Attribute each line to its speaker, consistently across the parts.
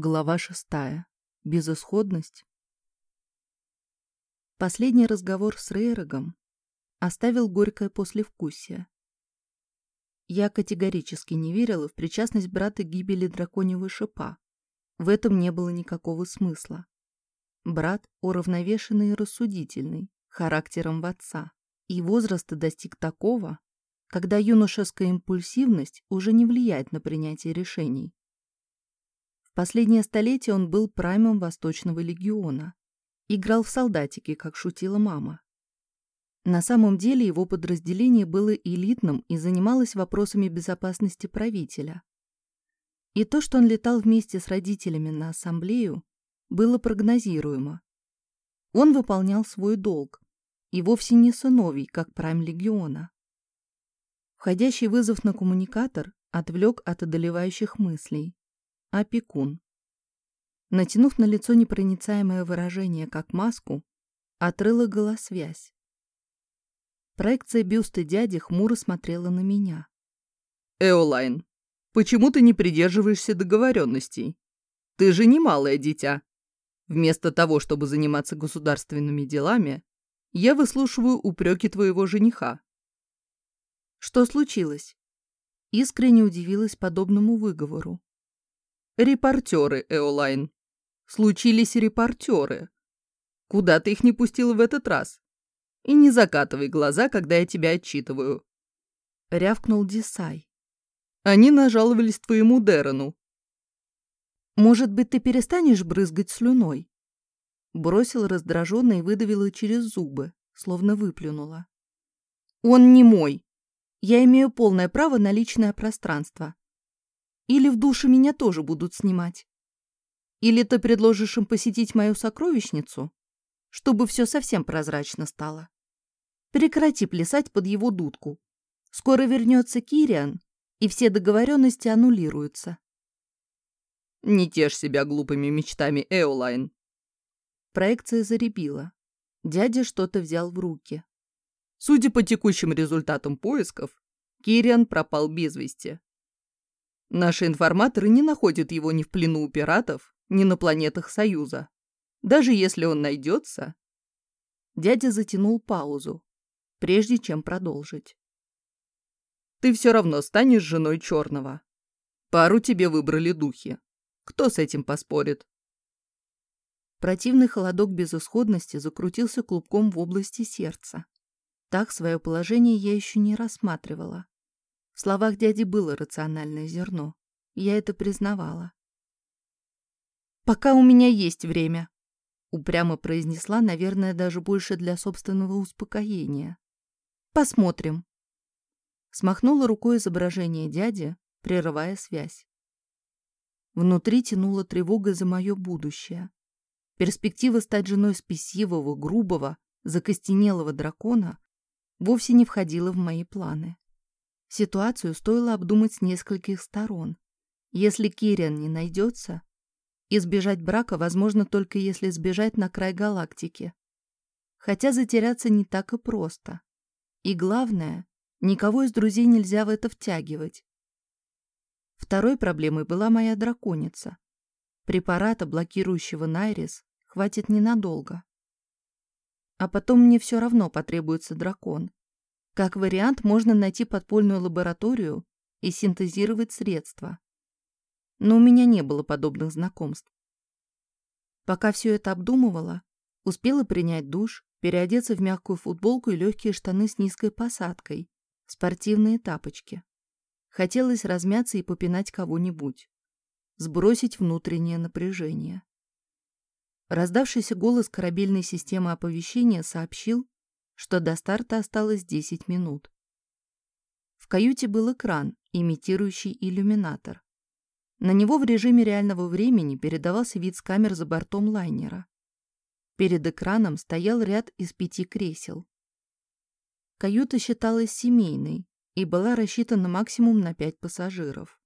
Speaker 1: Глава шестая. Безысходность. Последний разговор с Рейрогом оставил горькое послевкусие. Я категорически не верила в причастность брата к гибели драконьего шипа. В этом не было никакого смысла. Брат уравновешенный и рассудительный, характером в отца, и возраста достиг такого, когда юношеская импульсивность уже не влияет на принятие решений. Последнее столетие он был праймом Восточного легиона. Играл в солдатики, как шутила мама. На самом деле его подразделение было элитным и занималось вопросами безопасности правителя. И то, что он летал вместе с родителями на ассамблею, было прогнозируемо. Он выполнял свой долг, и вовсе не сыновий, как прайм легиона. Входящий вызов на коммуникатор отвлек от одолевающих мыслей. Опекун. Натянув на лицо непроницаемое выражение, как маску, отрыла голосвязь. Проекция бюста дяди хмуро смотрела на меня.
Speaker 2: «Эолайн, почему ты не придерживаешься договоренностей? Ты же не малое дитя. Вместо того, чтобы заниматься государственными делами, я выслушиваю упреки твоего жениха».
Speaker 1: «Что случилось?» Искренне удивилась подобному выговору.
Speaker 2: Репортеры, Эолайн. Случились репортеры. Куда ты их не пустила в этот раз? И не закатывай глаза, когда я тебя отчитываю.
Speaker 1: Рявкнул Десай.
Speaker 2: Они нажаловались твоему Дерену.
Speaker 1: Может быть, ты перестанешь брызгать слюной? Бросила раздраженно и выдавила через зубы, словно выплюнула. Он не мой. Я имею полное право на личное пространство. Или в душе меня тоже будут снимать? Или ты предложишь им посетить мою сокровищницу, чтобы все совсем прозрачно стало? Прекрати плясать под его дудку. Скоро вернется Кириан, и все договоренности аннулируются.
Speaker 2: Не тешь себя глупыми мечтами, Эолайн.
Speaker 1: Проекция заребила. Дядя что-то взял в руки.
Speaker 2: Судя по текущим результатам поисков, Кириан пропал без вести. Наши информаторы не находят его ни в плену у пиратов, ни на планетах Союза. Даже если он найдется...
Speaker 1: Дядя затянул паузу, прежде чем продолжить.
Speaker 2: Ты все равно станешь женой Черного. Пару тебе выбрали духи. Кто с этим поспорит?
Speaker 1: Противный холодок безысходности закрутился клубком в области сердца. Так свое положение я еще не рассматривала. В словах дяди было рациональное зерно. Я это признавала. «Пока у меня есть время», — упрямо произнесла, наверное, даже больше для собственного успокоения. «Посмотрим». Смахнула рукой изображение дяди, прерывая связь. Внутри тянула тревога за мое будущее. Перспектива стать женой спесивого, грубого, закостенелого дракона вовсе не входила в мои планы. Ситуацию стоило обдумать с нескольких сторон. Если Кириан не найдется, избежать брака возможно только если сбежать на край галактики. Хотя затеряться не так и просто. И главное, никого из друзей нельзя в это втягивать. Второй проблемой была моя драконица. Препарата, блокирующего Найрис, хватит ненадолго. А потом мне все равно потребуется дракон. Как вариант, можно найти подпольную лабораторию и синтезировать средства. Но у меня не было подобных знакомств. Пока все это обдумывала, успела принять душ, переодеться в мягкую футболку и легкие штаны с низкой посадкой, спортивные тапочки. Хотелось размяться и попинать кого-нибудь, сбросить внутреннее напряжение. Раздавшийся голос корабельной системы оповещения сообщил, что до старта осталось 10 минут. В каюте был экран, имитирующий иллюминатор. На него в режиме реального времени передавался вид с камер за бортом лайнера. Перед экраном стоял ряд из пяти кресел. Каюта считалась семейной и была рассчитана максимум на пять пассажиров.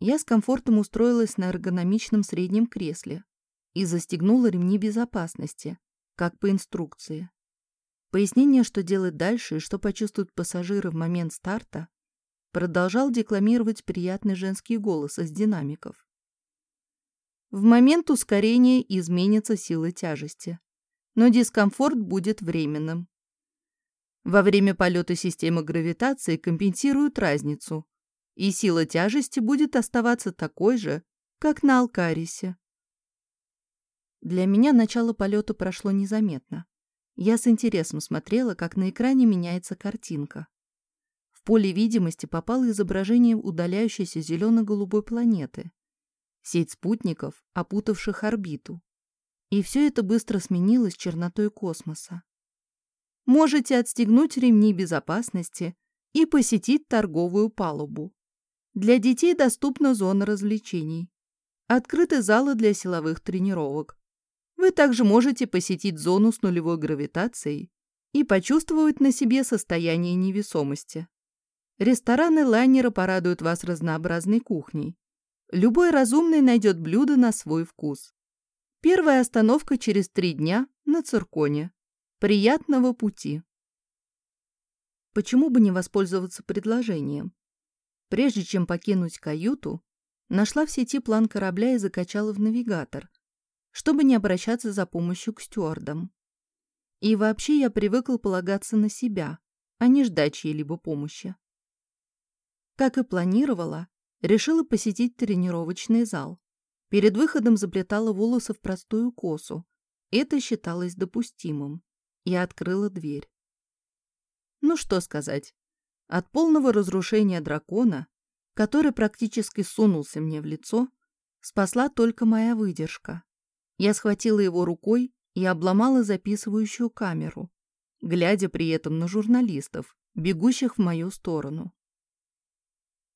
Speaker 1: Я с комфортом устроилась на эргономичном среднем кресле и застегнула ремни безопасности, как по инструкции. Пояснение, что делать дальше и что почувствуют пассажиры в момент старта, продолжал декламировать приятный женский голос из динамиков. В момент ускорения изменится сила тяжести, но дискомфорт будет временным. Во время полета системы гравитации компенсируют разницу, и сила тяжести будет оставаться такой же, как на Алкарисе. Для меня начало полета прошло незаметно. Я с интересом смотрела, как на экране меняется картинка. В поле видимости попало изображение удаляющейся зелено-голубой планеты. Сеть спутников, опутавших орбиту. И все это быстро сменилось чернотой космоса. Можете отстегнуть ремни безопасности и посетить торговую палубу. Для детей доступна зона развлечений. Открыты залы для силовых тренировок. Вы также можете посетить зону с нулевой гравитацией и почувствовать на себе состояние невесомости. Рестораны лайнера порадуют вас разнообразной кухней. Любой разумный найдет блюдо на свой вкус. Первая остановка через три дня на Цирконе. Приятного пути! Почему бы не воспользоваться предложением? Прежде чем покинуть каюту, нашла в сети план корабля и закачала в навигатор, чтобы не обращаться за помощью к стюардам. И вообще я привыкла полагаться на себя, а не ждать чьей-либо помощи. Как и планировала, решила посетить тренировочный зал. Перед выходом заплетала волосы в простую косу. Это считалось допустимым. Я открыла дверь. Ну что сказать. От полного разрушения дракона, который практически сунулся мне в лицо, спасла только моя выдержка. Я схватила его рукой и обломала записывающую камеру, глядя при этом на журналистов, бегущих в мою сторону.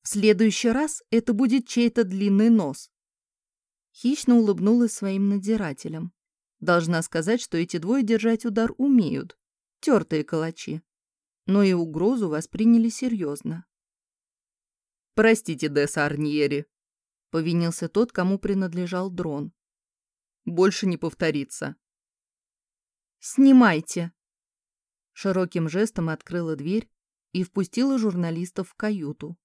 Speaker 1: В следующий раз это будет чей-то длинный нос. Хищно улыбнулась своим надзирателям. Должна сказать, что эти двое держать удар умеют. Тертые калачи но и угрозу восприняли серьезно.
Speaker 2: «Простите, Десса Арньери», —
Speaker 1: повинился тот, кому принадлежал дрон.
Speaker 2: «Больше не повторится».
Speaker 1: «Снимайте!» Широким жестом открыла дверь и впустила журналистов в каюту.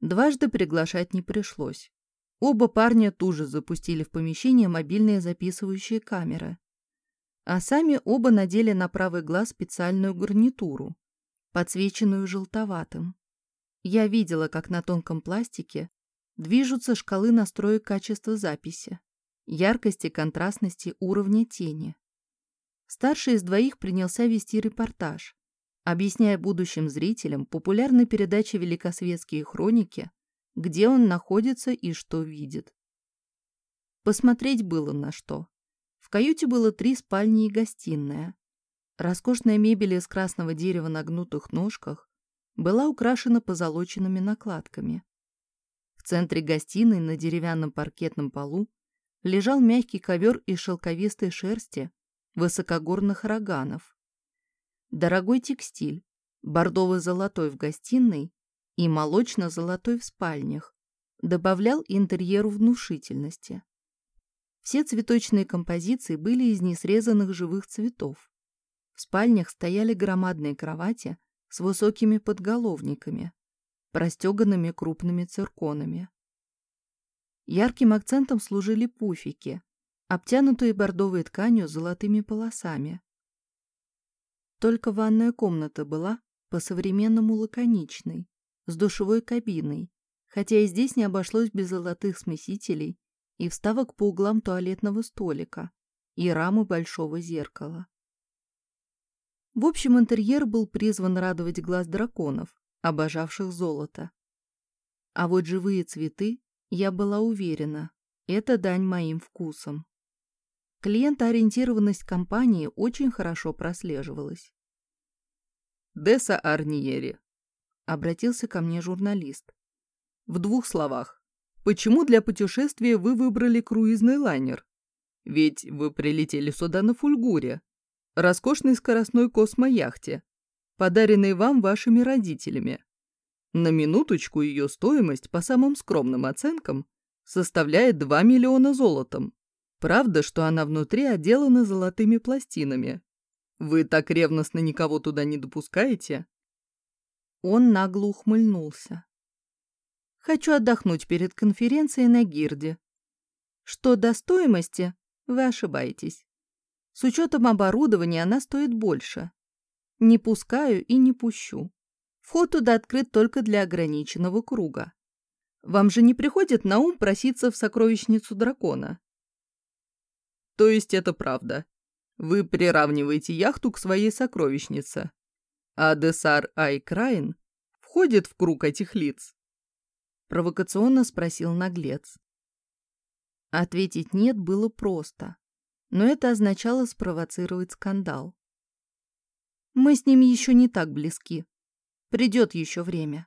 Speaker 1: Дважды приглашать не пришлось. Оба парня тут же запустили в помещение мобильные записывающие камеры а сами оба надели на правый глаз специальную гарнитуру, подсвеченную желтоватым. Я видела, как на тонком пластике движутся шкалы настроек качества записи, яркости, контрастности, уровня тени. Старший из двоих принялся вести репортаж, объясняя будущим зрителям популярной передаче «Великосветские хроники», где он находится и что видит. Посмотреть было на что каюте было три спальни и гостиная. Роскошная мебель из красного дерева на гнутых ножках была украшена позолоченными накладками. В центре гостиной на деревянном паркетном полу лежал мягкий ковер из шелковистой шерсти высокогорных роганов. Дорогой текстиль, бордово-золотой в гостиной и молочно-золотой в спальнях, добавлял интерьеру внушительности. Все цветочные композиции были из несрезанных живых цветов. В спальнях стояли громадные кровати с высокими подголовниками, простеганными крупными цирконами. Ярким акцентом служили пуфики, обтянутые бордовой тканью с золотыми полосами. Только ванная комната была по-современному лаконичной, с душевой кабиной, хотя и здесь не обошлось без золотых смесителей и вставок по углам туалетного столика и рамы большого зеркала. В общем, интерьер был призван радовать глаз драконов, обожавших золото. А вот живые цветы, я была уверена, это дань моим вкусам. Клиентоориентированность компании очень хорошо прослеживалась.
Speaker 2: «Десса Арниери», —
Speaker 1: обратился ко мне журналист.
Speaker 2: «В двух словах. Почему для путешествия вы выбрали круизный лайнер? Ведь вы прилетели сюда на Фульгуре, роскошной скоростной космояхте, подаренной вам вашими родителями. На минуточку ее стоимость, по самым скромным оценкам, составляет 2 миллиона золотом. Правда, что она внутри отделана золотыми пластинами. Вы так ревностно никого туда не допускаете?
Speaker 1: Он нагло ухмыльнулся. Хочу отдохнуть перед конференцией на Гирде. Что до стоимости, вы ошибаетесь. С учетом оборудования она стоит больше. Не пускаю и не пущу. Вход туда открыт только для ограниченного круга. Вам же не приходит на ум проситься в сокровищницу дракона?
Speaker 2: То есть это правда. Вы приравниваете яхту к своей сокровищнице. А Десар Айкраин входит в круг этих лиц?
Speaker 1: Провокационно спросил наглец. Ответить «нет» было просто но это означало спровоцировать скандал. Мы с ними еще не так близки. Придет еще время.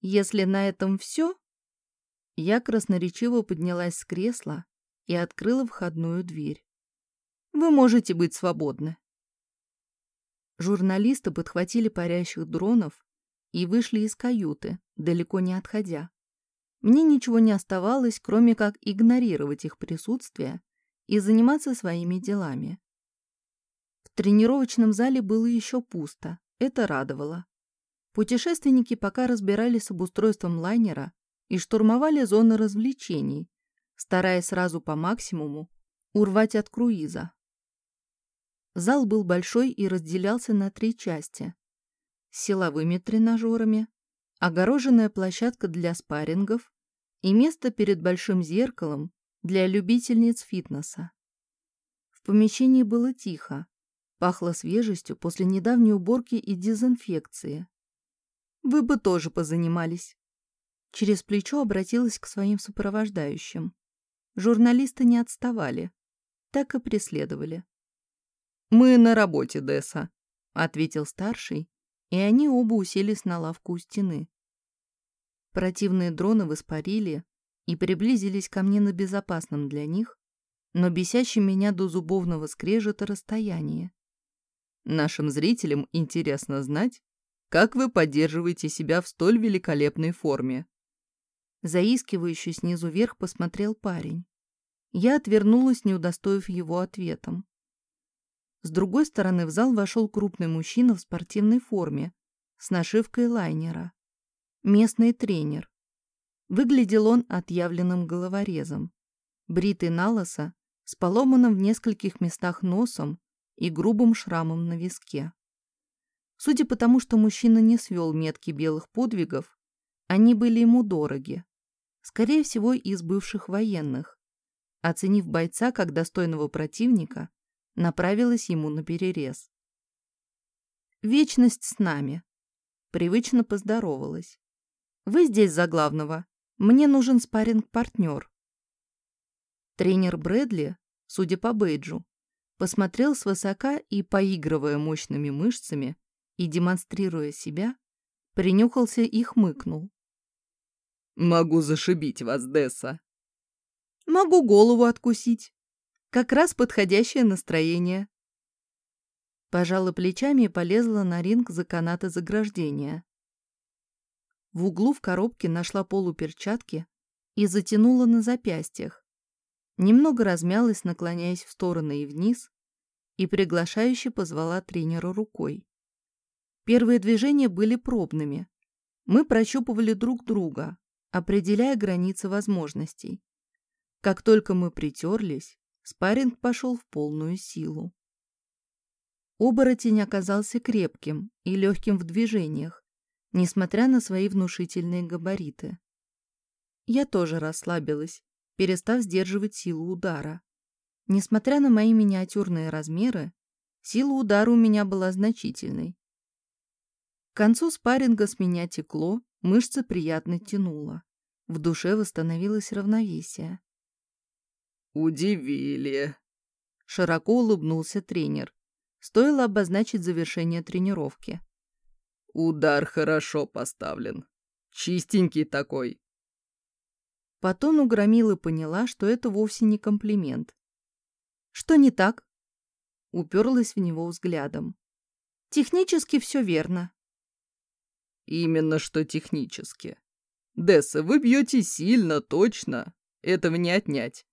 Speaker 1: Если на этом все... Я красноречиво поднялась с кресла и открыла входную дверь. Вы можете быть свободны. Журналисты подхватили парящих дронов и вышли из каюты, далеко не отходя. Мне ничего не оставалось, кроме как игнорировать их присутствие и заниматься своими делами. В тренировочном зале было еще пусто, это радовало. Путешественники пока разбирались с обустройством лайнера и штурмовали зоны развлечений, стараясь сразу по максимуму урвать от круиза. Зал был большой и разделялся на три части. С силовыми тренажерами, огороженная площадка для спаррингов и место перед большим зеркалом, для любительниц фитнеса. В помещении было тихо, пахло свежестью после недавней уборки и дезинфекции. Вы бы тоже позанимались. Через плечо обратилась к своим сопровождающим. Журналисты не отставали, так и преследовали.
Speaker 2: «Мы на работе, Десса», —
Speaker 1: ответил старший, и они оба уселись на лавку у стены. Противные дроны воспарили, и приблизились ко мне на безопасном для них, но бесящем меня до зубовного скрежета расстояние.
Speaker 2: Нашим зрителям интересно знать, как вы поддерживаете себя в столь великолепной форме.
Speaker 1: Заискивающий снизу вверх посмотрел парень. Я отвернулась, не удостоив его ответом. С другой стороны в зал вошел крупный мужчина в спортивной форме с нашивкой лайнера. Местный тренер. Выглядел он отъявленным головорезом. Бритый налоса, с поломанным в нескольких местах носом и грубым шрамом на виске. Судя по тому, что мужчина не свел метки белых подвигов, они были ему дороги. Скорее всего, из бывших военных. Оценив бойца как достойного противника, направилась ему на перерез. «Вечность с нами», — привычно поздоровалась. «Вы здесь за главного мне нужен спарринг-партнер. Тренер Брэдли, судя по бейджу, посмотрел свысока и, поигрывая мощными мышцами и демонстрируя себя, принюхался и хмыкнул.
Speaker 2: «Могу зашибить вас, Десса».
Speaker 1: «Могу голову откусить. Как раз подходящее настроение». Пожала плечами и полезла на ринг за канаты заграждения. В углу в коробке нашла полуперчатки и затянула на запястьях. Немного размялась, наклоняясь в стороны и вниз, и приглашающе позвала тренера рукой. Первые движения были пробными. Мы прощупывали друг друга, определяя границы возможностей. Как только мы притерлись, спарринг пошел в полную силу. Оборотень оказался крепким и легким в движениях, несмотря на свои внушительные габариты. Я тоже расслабилась, перестав сдерживать силу удара. Несмотря на мои миниатюрные размеры, сила удара у меня была значительной. К концу спарринга с меня текло, мышцы приятно тянуло. В душе восстановилось равновесие.
Speaker 2: «Удивили!»
Speaker 1: Широко улыбнулся тренер. Стоило обозначить завершение тренировки.
Speaker 2: Удар хорошо поставлен. Чистенький такой.
Speaker 1: По тону Громилы поняла, что это вовсе не комплимент. Что не так? Уперлась в него взглядом. Технически все верно.
Speaker 2: Именно что технически. Десса, вы бьете сильно, точно. Этого не отнять.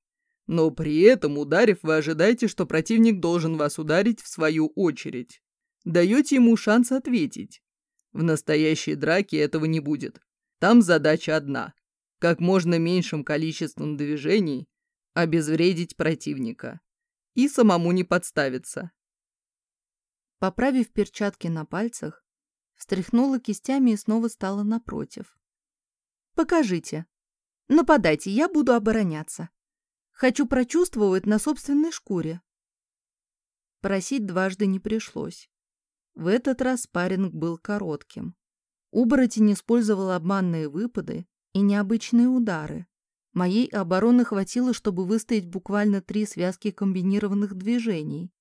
Speaker 2: Но при этом, ударив, вы ожидаете, что противник должен вас ударить в свою очередь. Даете ему шанс ответить. В настоящей драке этого не будет. Там задача одна. Как можно меньшим количеством движений обезвредить противника и самому не подставиться.
Speaker 1: Поправив перчатки на пальцах, встряхнула кистями и снова стала напротив. «Покажите. Нападайте, я буду обороняться. Хочу прочувствовать на собственной шкуре». Просить дважды не пришлось. В этот раз спарринг был коротким. Оборотень использовал обманные выпады и необычные удары. Моей обороны хватило, чтобы выстоять буквально три связки комбинированных движений.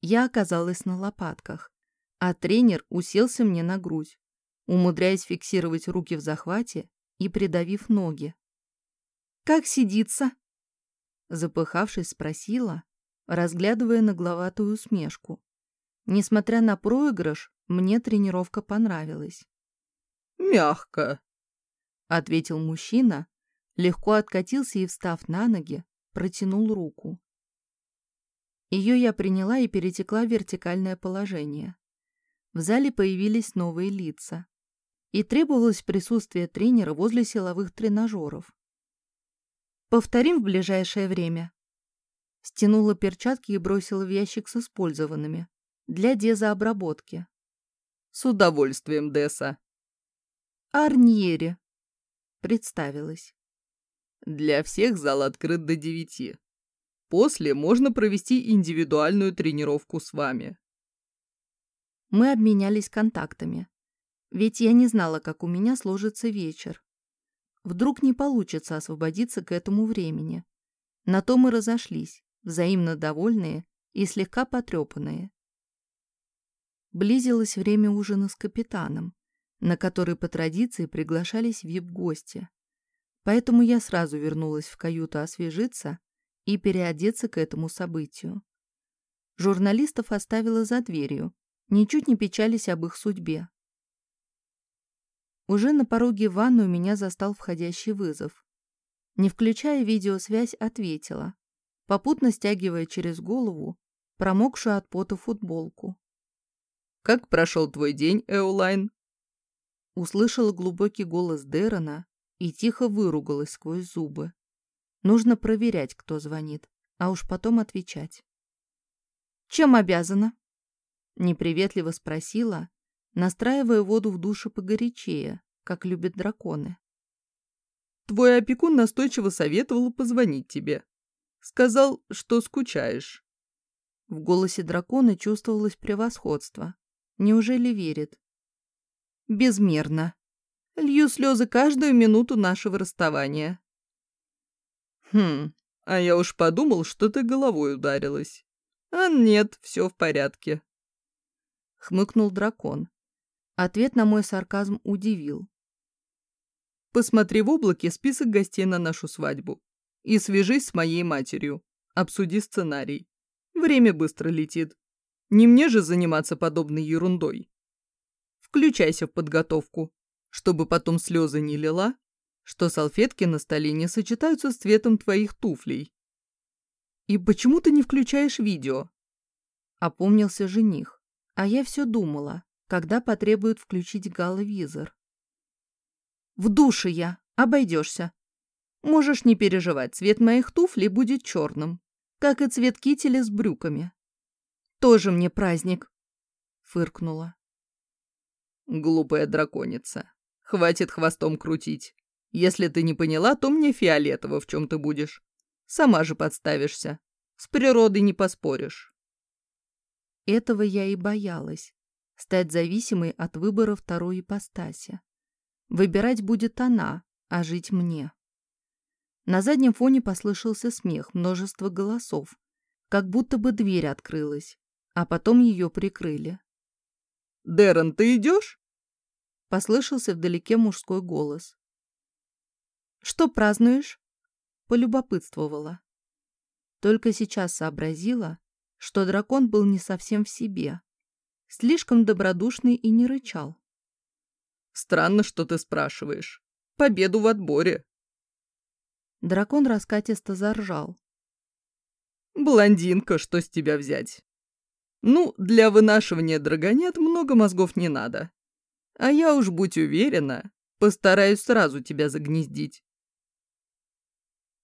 Speaker 1: Я оказалась на лопатках, а тренер уселся мне на грудь, умудряясь фиксировать руки в захвате и придавив ноги. «Как сидится?» Запыхавшись, спросила, разглядывая нагловатую усмешку. Несмотря на проигрыш, мне тренировка понравилась.
Speaker 2: «Мягко», —
Speaker 1: ответил мужчина, легко откатился и, встав на ноги, протянул руку. Ее я приняла и перетекла в вертикальное положение. В зале появились новые лица. И требовалось присутствие тренера возле силовых тренажеров. «Повторим в ближайшее время». Стянула перчатки и бросила в ящик с использованными для дезообработки.
Speaker 2: С удовольствием, Десса.
Speaker 1: Арньери. Представилась.
Speaker 2: Для всех зал открыт до девяти. После можно провести индивидуальную тренировку с вами.
Speaker 1: Мы обменялись контактами. Ведь я не знала, как у меня сложится вечер. Вдруг не получится освободиться к этому времени. На то мы разошлись, взаимно довольные и слегка потрепанные. Близилось время ужина с капитаном, на который по традиции приглашались вип-гости. Поэтому я сразу вернулась в каюту освежиться и переодеться к этому событию. Журналистов оставила за дверью, ничуть не печались об их судьбе. Уже на пороге ванную меня застал входящий вызов. Не включая видеосвязь, ответила, попутно стягивая через голову промокшую от пота футболку.
Speaker 2: «Как прошел твой день, Эолайн?»
Speaker 1: Услышала глубокий голос Дэрона и тихо выругалась сквозь зубы. Нужно проверять, кто звонит, а уж потом отвечать. «Чем обязана?» Неприветливо спросила, настраивая воду в душе погорячее, как любят драконы.
Speaker 2: «Твой опекун настойчиво советовал позвонить тебе. Сказал, что скучаешь».
Speaker 1: В голосе дракона чувствовалось превосходство. Неужели верит? Безмерно. Лью слезы каждую минуту нашего расставания.
Speaker 2: Хм, а я уж подумал, что ты головой ударилась. А нет, все в порядке.
Speaker 1: Хмыкнул дракон. Ответ на мой сарказм удивил.
Speaker 2: Посмотри в облаке список гостей на нашу свадьбу. И свяжись с моей матерью. Обсуди сценарий. Время быстро летит. Не мне же заниматься подобной ерундой. Включайся в подготовку, чтобы потом слезы не лила, что салфетки на столе не сочетаются с цветом твоих туфлей. И почему ты не включаешь видео?
Speaker 1: Опомнился жених, а я все думала, когда потребуют включить галовизор. В душе я, обойдешься. Можешь не переживать, цвет моих туфлей будет черным, как и цвет кителя с брюками. Тоже мне праздник!» — фыркнула.
Speaker 2: «Глупая драконица. Хватит хвостом крутить. Если ты не поняла, то мне фиолетово, в чем ты будешь. Сама же подставишься. С природой не поспоришь».
Speaker 1: Этого я и боялась. Стать зависимой от выбора второй ипостаси. Выбирать будет она, а жить мне. На заднем фоне послышался смех, множество голосов, как будто бы дверь открылась а потом ее прикрыли.
Speaker 2: «Дэрон, ты идешь?»
Speaker 1: Послышался вдалеке мужской голос. «Что празднуешь?» Полюбопытствовала. Только сейчас сообразила, что дракон был не совсем в себе. Слишком добродушный и не рычал.
Speaker 2: «Странно, что ты спрашиваешь. Победу в отборе».
Speaker 1: Дракон раскатисто заржал.
Speaker 2: «Блондинка, что с тебя взять? Ну, для вынашивания драгонят много мозгов не надо. А я уж, будь уверена, постараюсь сразу тебя загнездить.